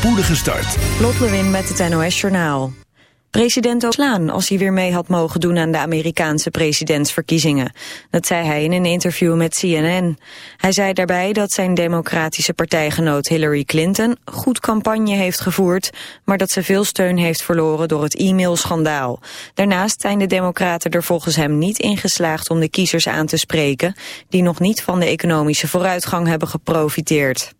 spoedige start. Lot met het NOS Journaal. President Oslaan als hij weer mee had mogen doen aan de Amerikaanse presidentsverkiezingen. Dat zei hij in een interview met CNN. Hij zei daarbij dat zijn democratische partijgenoot Hillary Clinton goed campagne heeft gevoerd, maar dat ze veel steun heeft verloren door het e-mailschandaal. Daarnaast zijn de democraten er volgens hem niet in geslaagd om de kiezers aan te spreken, die nog niet van de economische vooruitgang hebben geprofiteerd.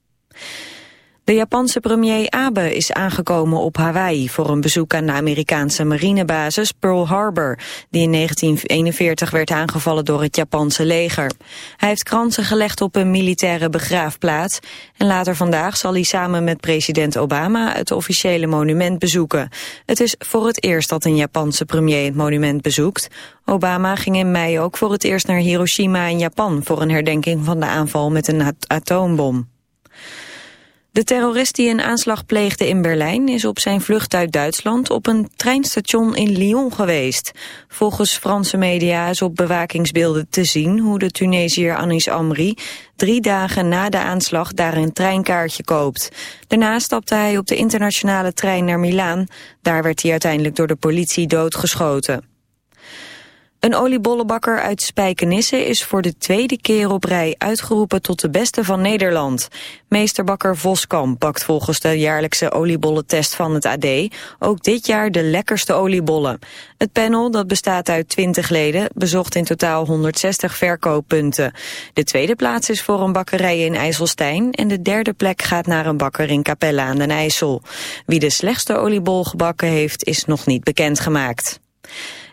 De Japanse premier Abe is aangekomen op Hawaii voor een bezoek aan de Amerikaanse marinebasis Pearl Harbor, die in 1941 werd aangevallen door het Japanse leger. Hij heeft kransen gelegd op een militaire begraafplaats en later vandaag zal hij samen met president Obama het officiële monument bezoeken. Het is voor het eerst dat een Japanse premier het monument bezoekt. Obama ging in mei ook voor het eerst naar Hiroshima in Japan voor een herdenking van de aanval met een atoombom. De terrorist die een aanslag pleegde in Berlijn is op zijn vlucht uit Duitsland op een treinstation in Lyon geweest. Volgens Franse media is op bewakingsbeelden te zien hoe de Tunesiër Anis Amri drie dagen na de aanslag daar een treinkaartje koopt. Daarna stapte hij op de internationale trein naar Milaan. Daar werd hij uiteindelijk door de politie doodgeschoten. Een oliebollenbakker uit Spijkenisse is voor de tweede keer op rij uitgeroepen tot de beste van Nederland. Meesterbakker Voskamp bakt volgens de jaarlijkse oliebollentest van het AD ook dit jaar de lekkerste oliebollen. Het panel, dat bestaat uit 20 leden, bezocht in totaal 160 verkooppunten. De tweede plaats is voor een bakkerij in IJsselstein en de derde plek gaat naar een bakker in Capella aan den IJssel. Wie de slechtste oliebol gebakken heeft is nog niet bekendgemaakt.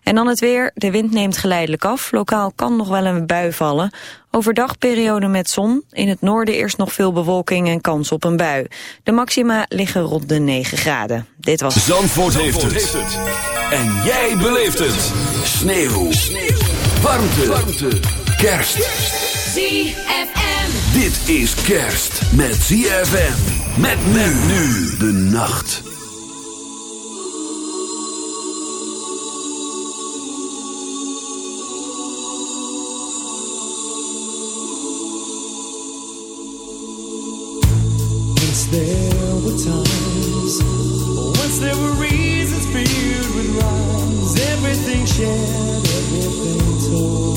En dan het weer. De wind neemt geleidelijk af. Lokaal kan nog wel een bui vallen. Overdag periode met zon. In het noorden eerst nog veel bewolking en kans op een bui. De maxima liggen rond de 9 graden. Dit was... Zandvoort, Zandvoort heeft, het. En jij beleeft het. Sneeuw. Sneeuw. Warmte. Warmte. Kerst. ZFM. Dit is kerst met ZFM. Met men nu de nacht. There were times, once there were reasons filled with rhymes, everything shared, everything told.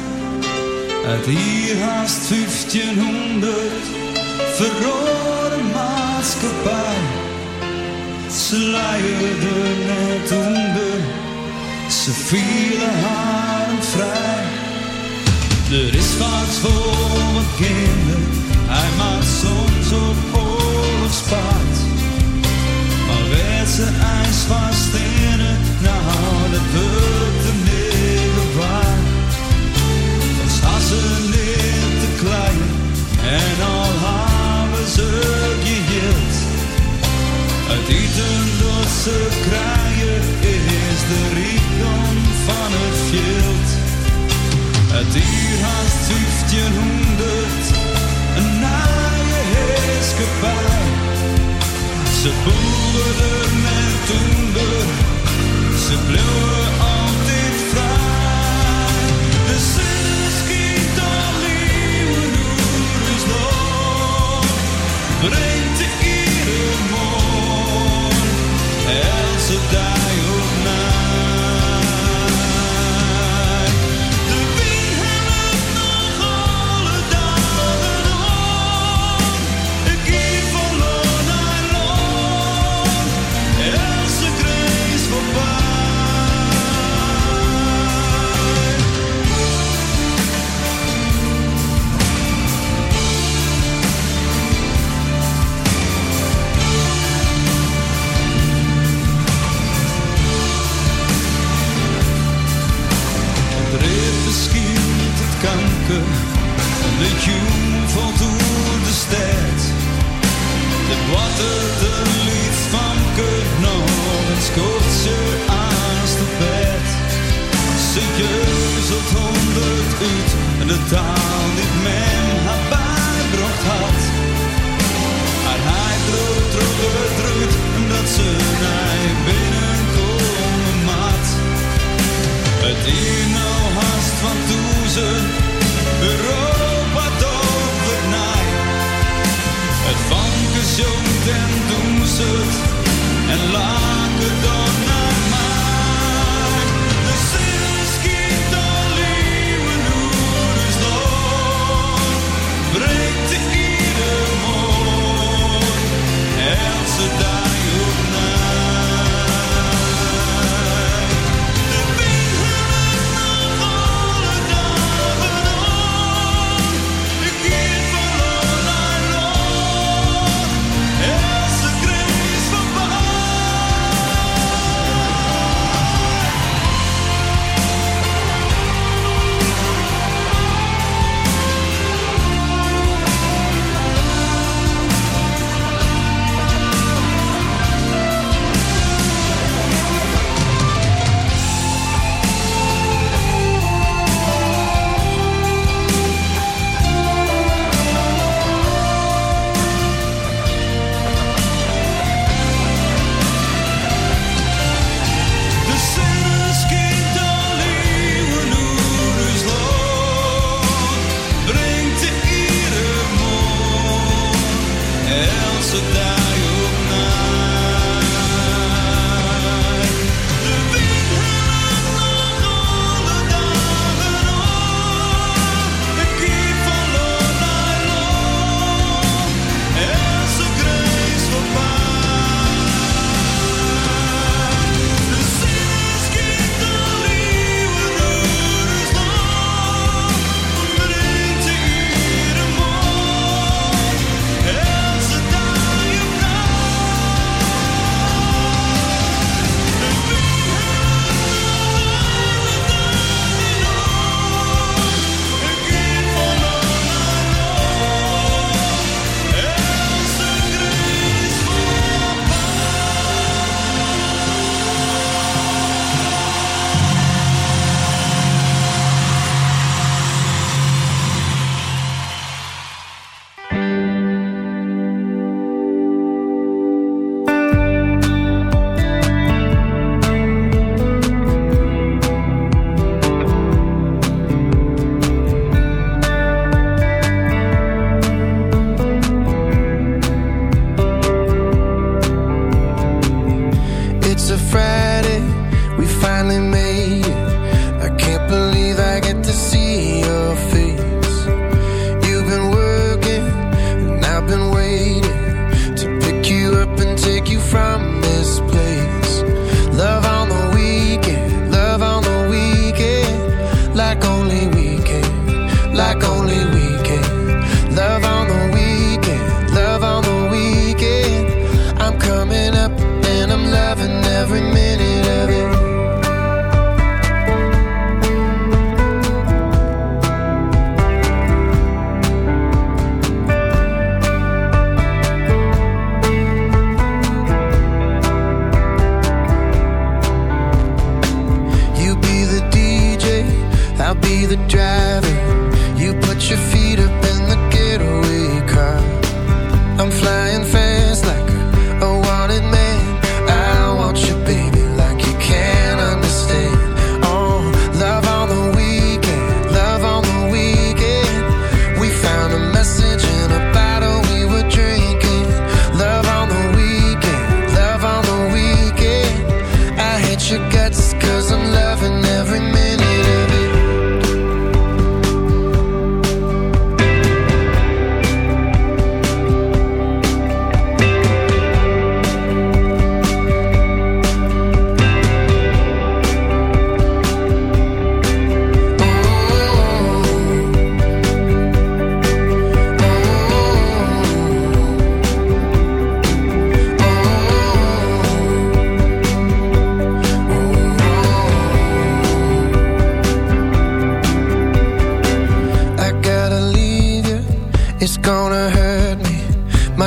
Uit hier haast 1500 verrode maatschappij. Ze leiden net onder, ze vielen haar vrij. Er is wat voor mijn kinderen, hij maakt soms op oorlogspaard. Maar werd ze ijs vast in het, nou dat wordt Klein en al ze geheeld. Het eten dat ze krijgen is de rijkdom van het veld. Het uur haast 1500, een naaie heerskepaar. Ze boerden met toender, ze bleven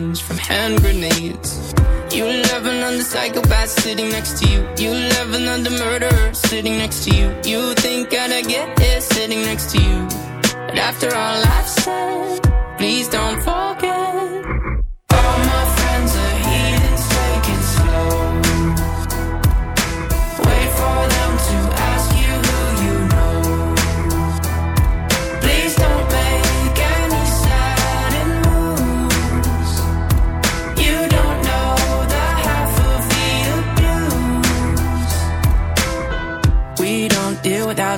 change from hand grenades. You love another psychopath sitting next to you. You love another murderer sitting next to you. You think I'd get here sitting next to you. But after all I've said, please don't forget.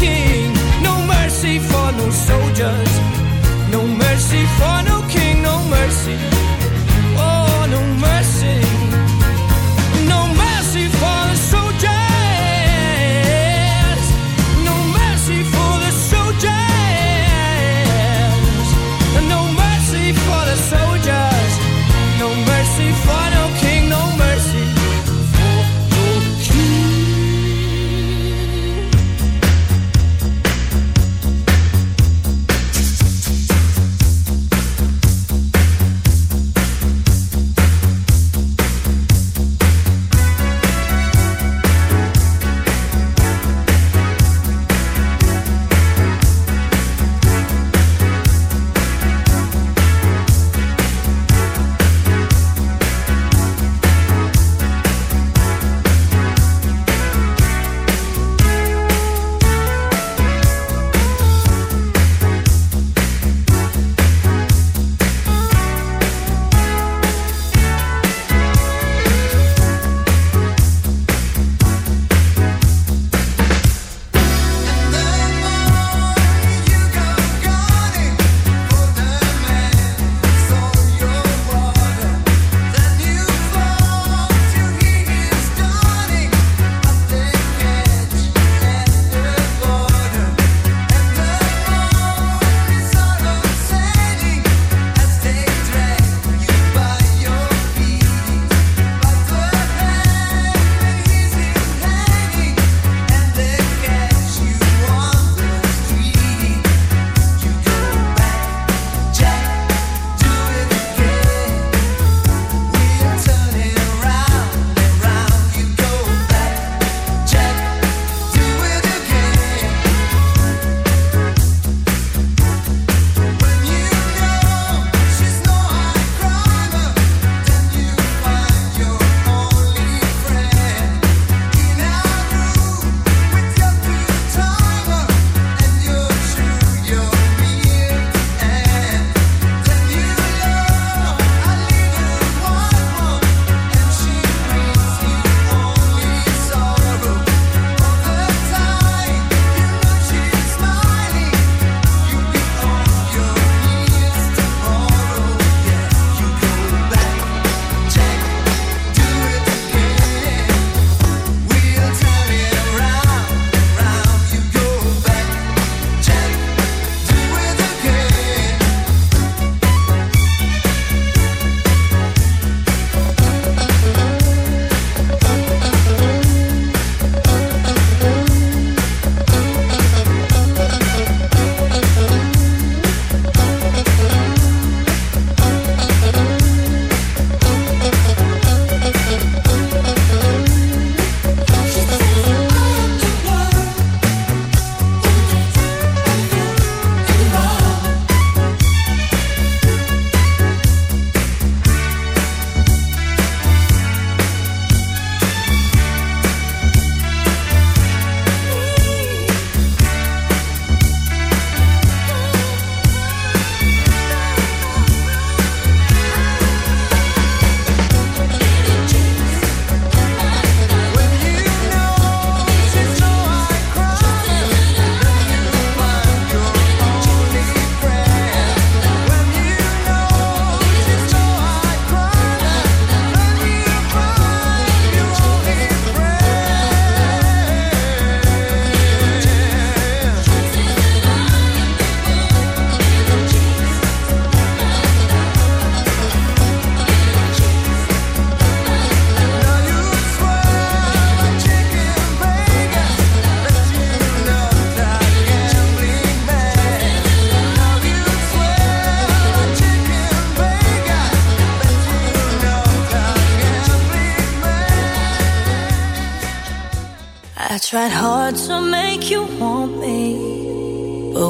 gente.